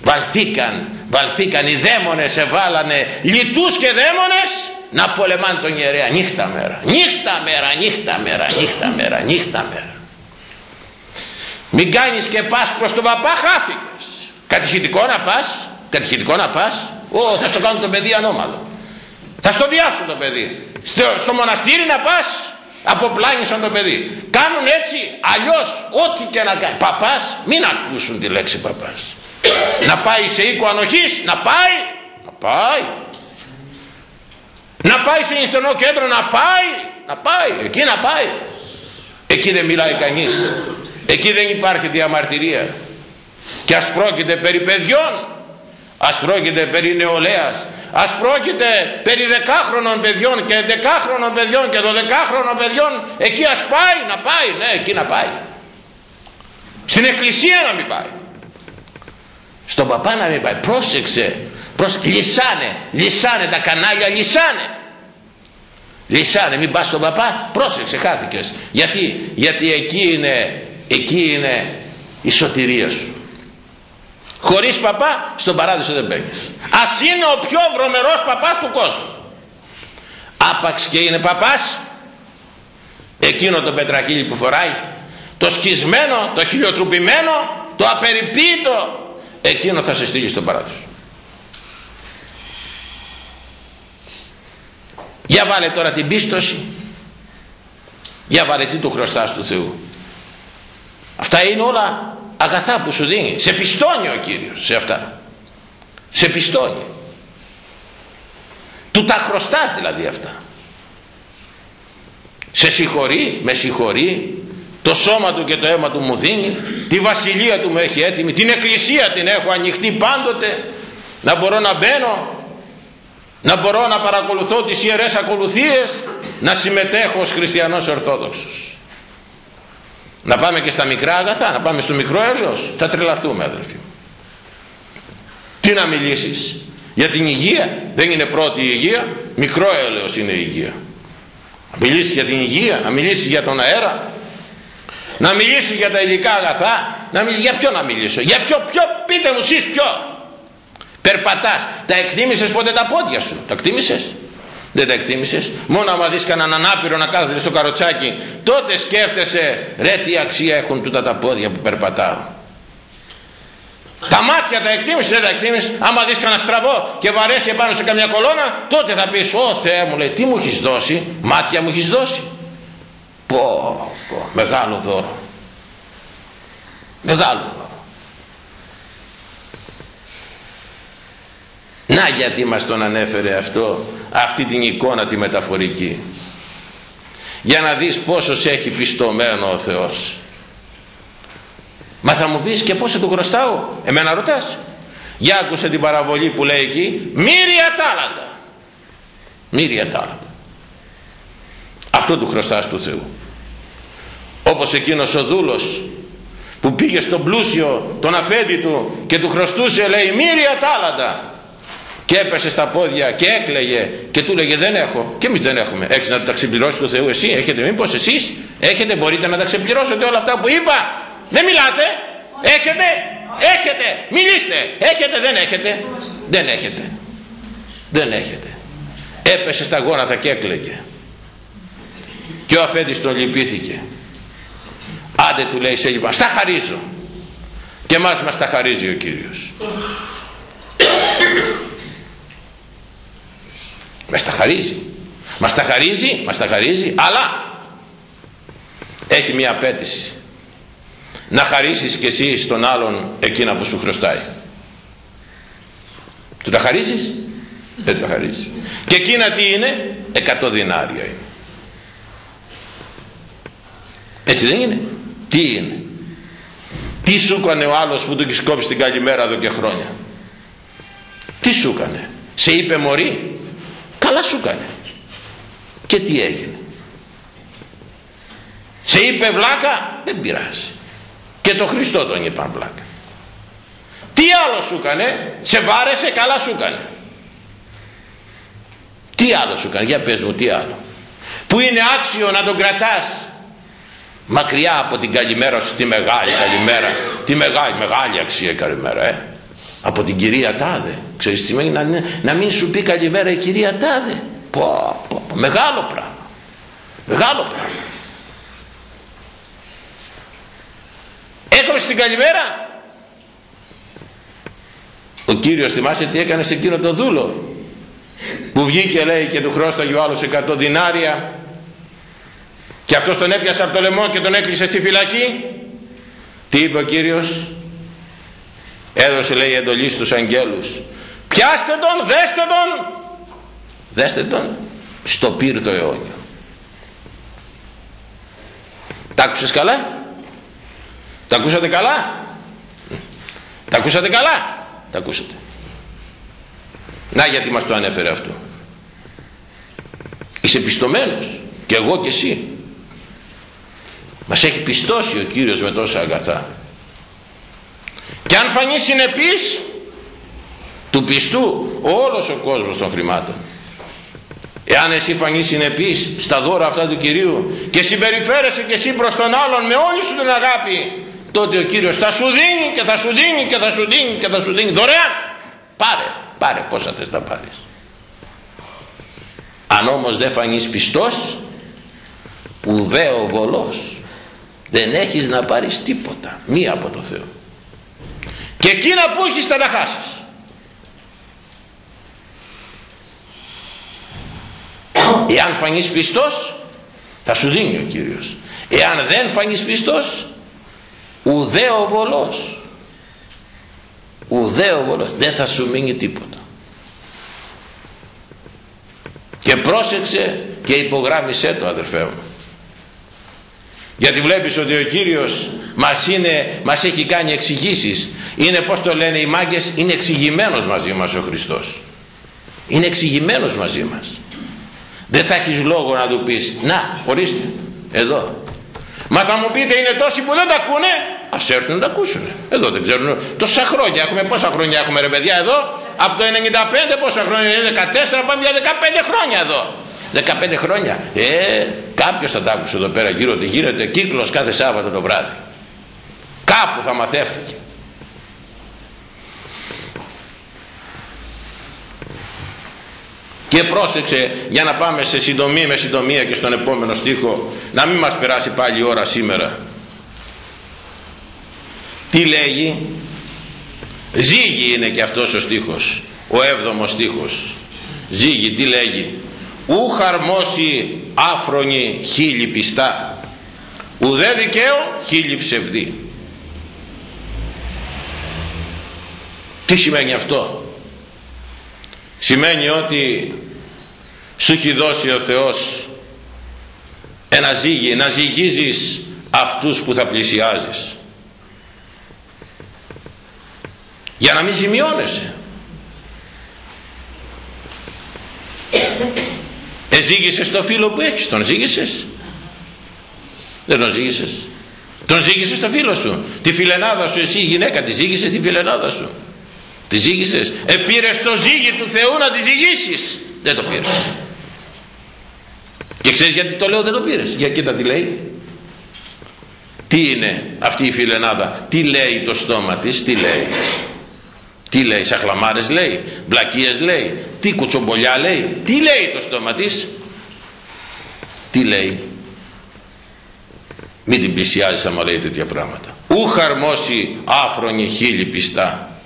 βαλθήκαν βαλθήκαν οι δαίμονες εβάλανε λιτούς και δαίμονες να πολεμάνε τον ιερέα νύχτα μέρα νύχτα μέρα νύχτα μέρα νύχτα μέρα νύχτα μέρα μην κάνεις και πας προς τον παπά χάθηκες. Κατηχητικό να πας κατηχητικό να πας. Ω, θα στο κάνουν το παιδί ανώμαλο. Θα στο διάσουν το παιδί. Στο, στο μοναστήρι να πας αποπλάνησαν το παιδί. Κάνουν έτσι αλλιώς ό,τι και να κάνει παπάς μην ακούσουν τη λέξη παπάς. Να πάει σε οίκο ανοχής να πάει να πάει. Να πάει σε νυχτερινό κέντρο να πάει να πάει. Εκεί να πάει. Εκεί δεν μιλάει κανείς εκεί δεν υπάρχει διαμαρτυρία. Και ας πρόκειται περί παιδιών. Ας πρόκειται περί νεολαίας. Ας πρόκειται περί δεκάχρονων παιδιών και δεκάχρονων παιδιών και δωδεκάχρονων παιδιών. Εκεί ας πάει να πάει. Ναι εκεί να πάει. Στην εκκλησία να μην πάει. Στον παπά να μην πάει. Πρόσεξε, πρόσεξε λυσάνε. Λυσάνε τα κανάλια λυσάνε. Λυσάνε. Μην πας στον παπά. Πρόσεξε χάθηκες γιατί, γιατί εκεί είναι εκεί είναι η σωτηρία σου. Χωρίς παπά στον παράδεισο δεν μπαίνεις ας είναι ο πιο βρωμερός παπάς του κόσμου. Άπαξ και είναι παπάς εκείνο το πετραχύλι που φοράει το σκισμένο, το χιλιοτρουπημένο το απεριποίητο εκείνο θα σε στείλει στον παράδεισο. Για βάλε τώρα την πίστοση για βάλε τι του χρωστάς του Θεού αυτά είναι όλα αγαθά που σου δίνει. Σε πιστώνει ο Κύριος σε αυτά. Σε πιστώνει. Του τα χρωστάς δηλαδή αυτά. Σε συγχωρεί με συγχωρεί. Το σώμα του και το αίμα του μου δίνει. Τη βασιλεία του μου έχει έτοιμη. Την εκκλησία την έχω ανοιχτή πάντοτε. Να μπορώ να μπαίνω. Να μπορώ να παρακολουθώ τις ιερές ακολουθίες. Να συμμετέχω ως χριστιανός ορθόδοξος να πάμε και στα μικρά αγαθά, να πάμε στο μικρό έλεος. Θα τρελαθούμε αδελφοί. Τι να μιλήσεις. Για την υγεία; Δεν είναι πρώτη η υγεία. Μικρό έλεος είναι η υγεία. Να μιλήσεις για την υγεία. Να μιλήσεις για τον αέρα. Να μιλήσεις για τα υλικά αγαθά. Να μιλήσεις, για ποιο να μιλήσω. Για ποιο, ποιο, πείτε μου εσείς ποιο. περπατάς τα εκτίμησες ποτέ τα πόδια σου τα εκτίμησες; Δεν τα εκτίμησες; Μόνο άμα δεις κανέναν άπειρο να κάθεται στο καροτσάκι τότε σκέφτεσαι ρε τι αξία έχουν τούτα τα πόδια που περπατάω τα μάτια τα εκτίμησες δεν τα εκτίμησες; Άμα δεις κανένα στραβό και βαρέσει επάνω σε καμιά κολόνα τότε θα πεις ω Θεέ μου λέει τι μου έχεις δώσει; Μάτια μου έχεις δώσει πω, πω μεγάλο δώρο. Μεγάλο δώρο Να γιατί μας τον ανέφερε αυτό, αυτή την εικόνα τη μεταφορική. Για να δεις πόσος έχει πιστωμένο ο Θεός. Μα θα μου πεις και πόσο του χρωστάω; Εμένα ρωτάς. Για άκουσε την παραβολή που λέει εκεί. Μύρια τάλαντα. Μύρια τάλαντα. Αυτό του χρωστάς του Θεού. Όπως εκείνος ο δούλος που πήγε στον πλούσιο τον αφέντη του και του χρωστούσε λέει μύρια τάλαντα και έπεσε στα πόδια και έκλαιγε και του λέγε δεν έχω και εμείς δεν έχουμε έχεις να τα ξεπληρώσεις το Θεού εσύ έχετε μήπως εσείς έχετε μπορείτε να τα ξεπληρώσετε όλα αυτά που είπα δεν μιλάτε έχετε έχετε μιλήστε έχετε δεν έχετε δεν έχετε δεν έχετε έπεσε στα γόνατα και έκλαιγε και ο αφέντης τον λυπήθηκε άντε του λέει σε λοιπόν στα χαρίζω και εμάς μας τα χαρίζει ο Κύριος μας τα χαρίζει. Μας τα χαρίζει, μας τα χαρίζει αλλά έχει μια απέτηση. Να χαρίσεις και εσύ στον άλλον εκείνα που σου χρωστάει. Του τα χαρίζεις; Δεν τα χαρίζεις. Και εκείνα τι είναι; Εκατό δινάρια είναι. Έτσι δεν είναι; Τι είναι; Τι σου έκανε ο άλλος που του έχει κόψει την καλημέρα εδώ και χρόνια; Τι σου έκανε; Σε είπε μωρή; Καλά σου έκανε. Και τι έγινε. Σε είπε βλάκα δεν πειράζει. Και το Χριστό τον είπαν βλάκα. Τι άλλο σου έκανε. Σε βάρεσε καλά σου έκανε. Τι άλλο σου έκανε. Για πες μου τι άλλο. Που είναι άξιο να τον κρατάς μακριά από την καλημέρα σου τη μεγάλη καλημέρα. Τη μεγάλη μεγάλη αξία καλημέρα ε από την κυρία Τάδε. Ξέρεις τι σημαίνει να, να μην σου πει καλημέρα η κυρία Τάδε. Πω, πω, πω, μεγάλο πράγμα. Μεγάλο πράγμα. Έκοψε την καλημέρα ο Κύριος θυμάσαι τι έκανε σε εκείνο το δούλο; Που βγήκε λέει και του χρώσταγε ο άλλος 100 δινάρια. Και αυτός τον έπιασε από το λαιμό και τον έκλεισε στη φυλακή. Τι είπε ο Κύριος; Έδωσε λέει εντολή στους αγγέλους. Πιάστε τον δέστε τον! Δέστε τον στο πύρτο αιώνιο τα άκουσες καλά; Τα ακούσατε καλά; Τα ακούσατε καλά; Τα ακούσατε. Να γιατί μας το ανέφερε αυτό. Είσαι πιστομένος και εγώ και εσύ. Μας έχει πιστώσει ο Κύριος με τόσα αγαθά και αν φανεί συνεπής του πιστού όλος ο κόσμος των χρημάτων. Εάν εσύ φανεί συνεπής στα δώρα αυτά του Κυρίου και συμπεριφέρεσαι και εσύ προς τον άλλον με όλη σου την αγάπη τότε ο Κύριος θα σου δίνει και θα σου δίνει και θα σου δίνει και θα σου δίνει δωρεάν. Πάρε, πάρε πόσα θες να πάρεις. Αν όμως δεν φανείς πιστός ουδέο βολός δεν έχεις να πάρεις τίποτα μία από το Θεό και εκείνα που έχεις θα τα χάσεις. Εάν φανείς πιστός θα σου δίνει ο Κύριος. Εάν δεν φανείς πιστός ουδέ ο βολός. Ουδέ ο βολός. Δεν θα σου μείνει τίποτα. Και πρόσεξε και υπογράμμισέ το αδερφέ μου. Γιατί βλέπεις ότι ο Κύριος μας, είναι, μας έχει κάνει εξηγήσεις. Είναι πως το λένε οι μάγκες είναι εξηγημένος μαζί μας ο Χριστός. Είναι εξηγημένος μαζί μας. Δεν θα έχεις λόγο να του πεις να ορίστε εδώ μα θα μου πείτε είναι τόσοι που δεν τα ακούνε ας έρθουν να τα ακούσουν εδώ δεν ξέρουν. Τόσα χρόνια έχουμε πόσα χρόνια έχουμε ρε παιδιά εδώ; Από το 95 πόσα χρόνια είναι 14 πάμε για 15 χρόνια εδώ. 15 χρόνια. Ε κάποιος θα τα άκουσε εδώ πέρα γύρω ότι γίνεται κύκλος κάθε Σάββατο το βράδυ. Κάπου θα μαθεύτηκε και πρόσεξε για να πάμε σε συντομία με συντομία και στον επόμενο στίχο να μην μας περάσει πάλι η ώρα σήμερα. Τι λέγει; Ζήγη είναι και αυτός ο στίχος ο έβδομος στίχος. Ζήγη τι λέγει; Ου χαρμόσει άφρονη χίλι πιστά. Ουδέ δικαίω χίλι ψευδή. Τι σημαίνει αυτό; Σημαίνει ότι σου έχει δώσει ο Θεός ένα ζύγι να ζυγίζεις αυτούς που θα πλησιάζεις για να μην ζημιώνεσαι Εζήγησες το φίλο που έχεις, τον ζήγησες. Δεν τον ζήγησες. Τον ζήγησες το φίλο σου. Τη φιλενάδα σου εσύ η γυναίκα, τη ζήγησες τη φιλενάδα σου. Τη ζήγησες. Επήρες το ζύγι του Θεού να τη ζυγίσεις. Δεν το πήρες. Και ξέρεις γιατί το λέω δεν το πήρες. Για κοίτα τι λέει. Τι είναι αυτή η φιλενάδα. Τι λέει το στόμα της. Τι λέει. Τι λέει, σαχλαμάρες λέει, μπλακίες λέει, τι κουτσομπολιά λέει, τι λέει το στόμα της. Τι λέει. Μην την πλησιάζεις άμα λέει τέτοια πράγματα. Ου χαρμόσει άφρονη χίλι πιστά.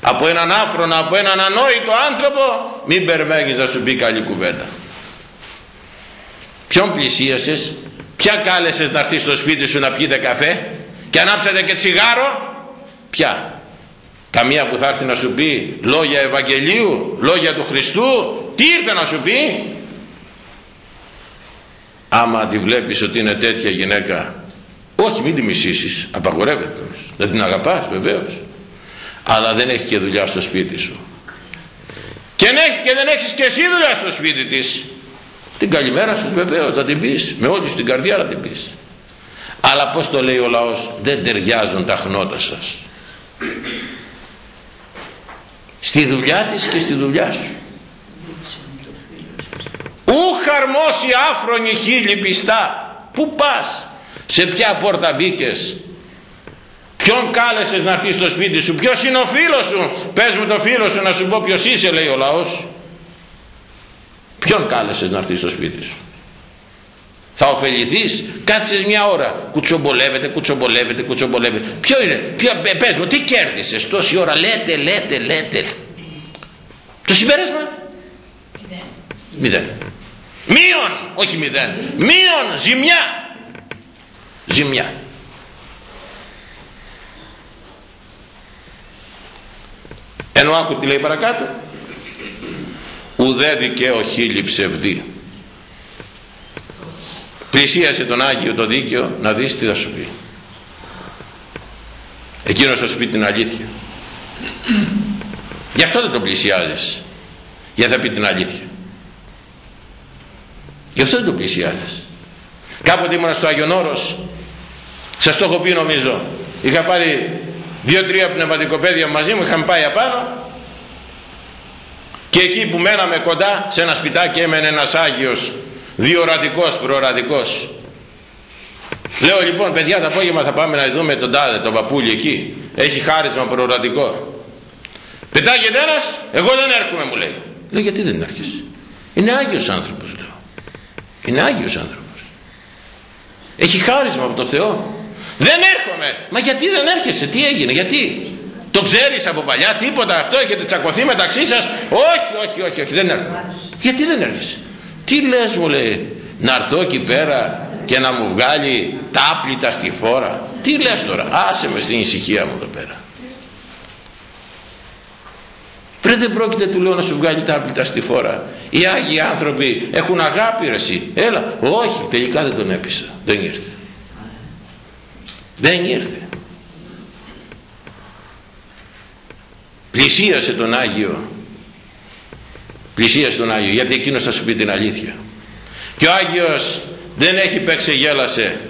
Από έναν άφρονα, από έναν ανόητο άνθρωπο, μην περιμένεις να σου πει καλή κουβέντα. Ποιον πλησίασες, ποια κάλεσες να έρθεις στο σπίτι σου να πιείτε καφέ και ανάψετε και τσιγάρο, ποια. Καμία που θα έρθει να σου πει λόγια Ευαγγελίου, λόγια του Χριστού, τι ήρθε να σου πει; Άμα τη βλέπεις ότι είναι τέτοια γυναίκα, όχι μην τη μισήσεις, απαγορεύεται. Δεν την αγαπάς βεβαίως. Αλλά δεν έχει και δουλειά στο σπίτι σου. Και, και δεν έχεις και εσύ δουλειά στο σπίτι της. Την καλημέρα σου βεβαίως θα την πεις, με όλη την καρδιά θα την πεις. Αλλά πως το λέει ο λαός, δεν ταιριάζουν τα χνότα σας στη δουλειά της και στη δουλειά σου. Ου χαρμόσει άφρονη χίλι πιστά. Πού πας σε ποια πόρτα μπήκες. Ποιον κάλεσες να έρθεις στο σπίτι σου ποιος είναι ο φίλος σου. Πες μου το φίλο σου να σου πω ποιος είσαι λέει ο λαός ποιον κάλεσες να έρθεις στο σπίτι σου; Θα ωφεληθείς; Κάτσε μια ώρα κουτσομπολεύεται κουτσομπολεύεται κουτσομπολεύεται. Ποιο είναι; Ποιο, πες μου τι κέρδισες; Τόση ώρα λέτε λέτε λέτε. Το συμπέρασμα; Μηδέν, μηδέν. μείον όχι μηδέν. Μείον ζημιά. Ζημιά. Ενώ άκου τι λέει παρακάτω ουδέ δικαίω χίλι ψευδή πλησίασε τον Άγιο το δίκαιο να δεις τι θα σου πει. Εκείνος θα σου πει την αλήθεια. Γι' αυτό δεν τον πλησιάζεις. Γιατί θα πει την αλήθεια. Γι' αυτό δεν τον πλησιάζεις. Κάποτε ήμουν στο Άγιον Όρος. Σας το έχω πει νομίζω. Είχα πάρει δύο-τρία πνευματικοπαίδια μαζί μου είχαμε πάει απάνω και εκεί που μέναμε κοντά σε ένα σπιτάκι έμενε ένας Άγιος διορατικός προορατικός. Λέω λοιπόν παιδιά το απόγευμα θα πάμε να δούμε τον τάδε τον παππούλι εκεί. Έχει χάρισμα προορατικό πετάγεται ένας εγώ δεν έρχομαι μου λέει. Λέω γιατί δεν έρχεσαι; Είναι Άγιος άνθρωπος λέω. Είναι Άγιος άνθρωπος έχει χάρισμα από το Θεό δεν έρχομαι μα γιατί δεν έρχεσαι τι έγινε γιατί; Το ξέρεις από παλιά τίποτα αυτό έχετε τσακωθεί μεταξύ σας. Όχι όχι όχι, όχι δεν έρχομαι. Γιατί δεν έρχεσαι; Τι λες μου λέει να έρθω εκεί πέρα και να μου βγάλει τα άπλυτα στη φόρα; Τι λες τώρα; Άσε με στην ησυχία μου εδώ πέρα. Πρέπει δεν πρόκειται του λέω να σου βγάλει τα άπλυτα στη φόρα. Οι Άγιοι άνθρωποι έχουν αγάπη ρε εσύ. Έλα. Όχι τελικά δεν τον έπεισα. Δεν ήρθε. Δεν ήρθε πλησίασε τον Άγιο. Πλησίασε τον Άγιο γιατί εκείνος θα σου πει την αλήθεια. Και ο Άγιος δεν έχει παίξει γέλασε.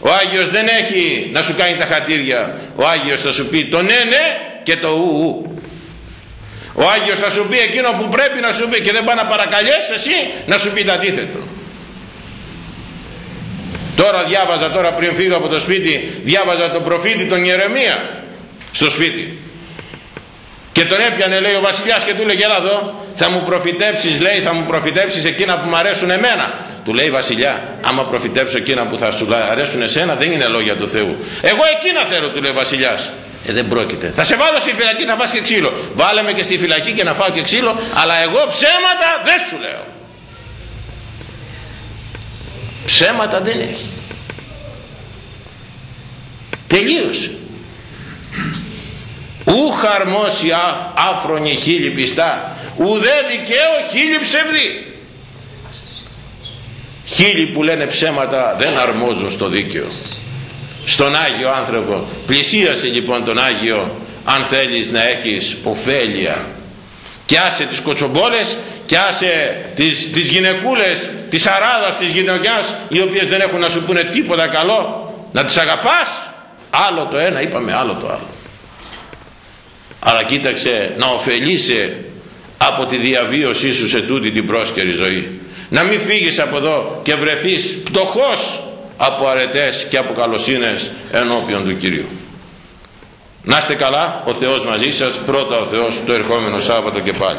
Ο Άγιος δεν έχει να σου κάνει τα χατήρια. Ο Άγιος θα σου πει το ναι ναι και το ου ου. Ο Άγιος θα σου πει εκείνο που πρέπει να σου πει και δεν πάει να παρακαλέσει εσύ να σου πει το αντίθετο. Τώρα διάβαζα τώρα πριν φύγω από το σπίτι διάβαζα τον προφήτη τον Ιερεμία στο σπίτι και τον έπιανε λέει ο βασιλιάς και του λέει έλα εδώ θα μου προφητέψεις λέει θα μου προφητέψεις εκείνα που μου αρέσουν εμένα του λέει βασιλιά άμα προφητέψω εκείνα που θα σου αρέσουν εσένα δεν είναι λόγια του Θεού εγώ εκείνα θέλω του λέει ο βασιλιάς ε, δεν πρόκειται. Θα σε βάλω στη φυλακή να φας και ξύλο. Βάλε με και στη φυλακή και να φάω και ξύλο, αλλά εγώ ψέματα δεν σου λέω. Ψέματα δεν έχει. Τελείωσε. Ου χαρμόσι άφρονη χίλι πιστά, ουδέ δικαίω χίλι ψευδή. Χίλι που λένε ψέματα δεν αρμόζουν στο δίκαιο. Στον Άγιο άνθρωπο πλησίασε λοιπόν τον Άγιο αν θέλεις να έχεις ωφέλεια. Και άσε τις κοτσομπόλες και άσε τις, τις γυναικούλες της αράδας της γυναικιάς οι οποίες δεν έχουν να σου πούνε τίποτα καλό να τις αγαπάς. Άλλο το ένα είπαμε άλλο το άλλο αλλά κοίταξε να ωφελείσαι από τη διαβίωσή σου σε τούτη την πρόσκαιρη ζωή να μην φύγεις από εδώ και βρεθείς πτωχός από αρετές και από καλοσύνες ενώπιον του Κυρίου. Να είστε καλά, ο Θεός μαζί σας, πρώτα ο Θεός το ερχόμενο Σάββατο και πάλι.